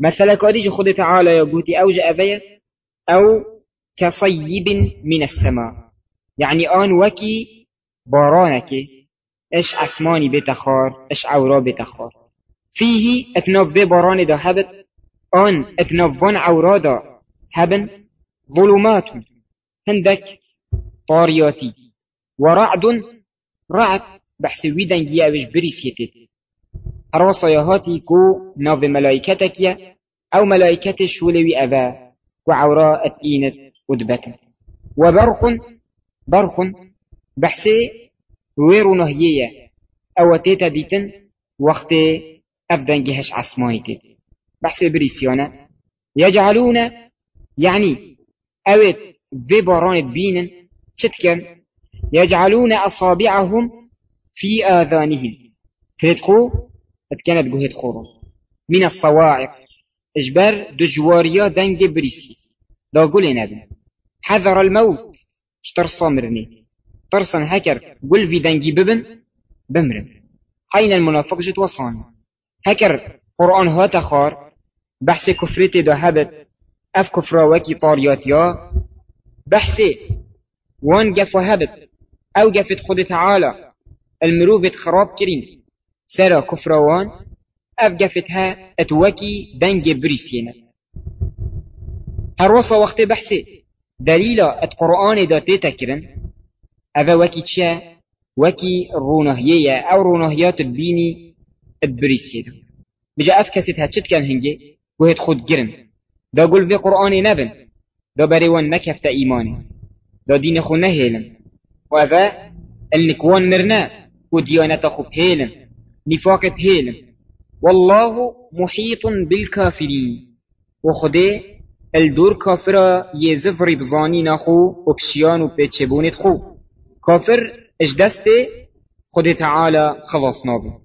مثلا كاريج خد تعالى يا قوتي أوج أبيا أو كصيب من السماء. يعني آن وكي بارانك إش أسماني بتخار إش عورا بتخار. فيه اتناب باران دا هبت آن اتنابان عورا دا هبن ظلمات هندك طارياتي. ورعد رعد بحث ويدن جيا بريسيتي هاتي كو ناف ملايكتك أو ملايكت شولوي أبا وعوراء اتئينت ودبت وبرق برق بحثي ويرو نهيية أو تيتا ديتن وقت أفدن جهش عسمايتت بحثي بريسيانا يجعلون يعني أوت في باران بينن شتكن. يجعلون أصابعهم في آذانهم. تدخو كانت جهد خورو من الصواعق دجواريا دنج بريسي. دا قولي نبن حذر الموت. اشتر صامرني ترسن هكر قل في دنجي ببن بمرن. حين المنافق جت هكر قرآن هات خار بحث كفرتي دا هبت أف كفرا وكي طاريات يا. بحثي وان قف هبت أو قفت خد تعالى. المروفة خراب كريم. سرا كفروان اف قفتها أتوكي دنج بريسينا. هر وصا وقت بحثي دليلا أت قرآن دا تيتا كرن. أفا وكي تشا وكي رونهية أو رونهيات البيني البريسينا بجا اف كان هنجي وهيت خود جرن دا قول في قرآن نبن دا بريوان مكفت إيماني. دا دين خو نهيلن. وأفا النكوان مرنا وديانة خو بهيلن. نفاق بهيلن والله محيط بالكافرين. وخده الدور كافرة يزفر بزاني نخو وبشيان وبيتشبونت خو. كافر اجدسته خده تعالى خلاص نابه.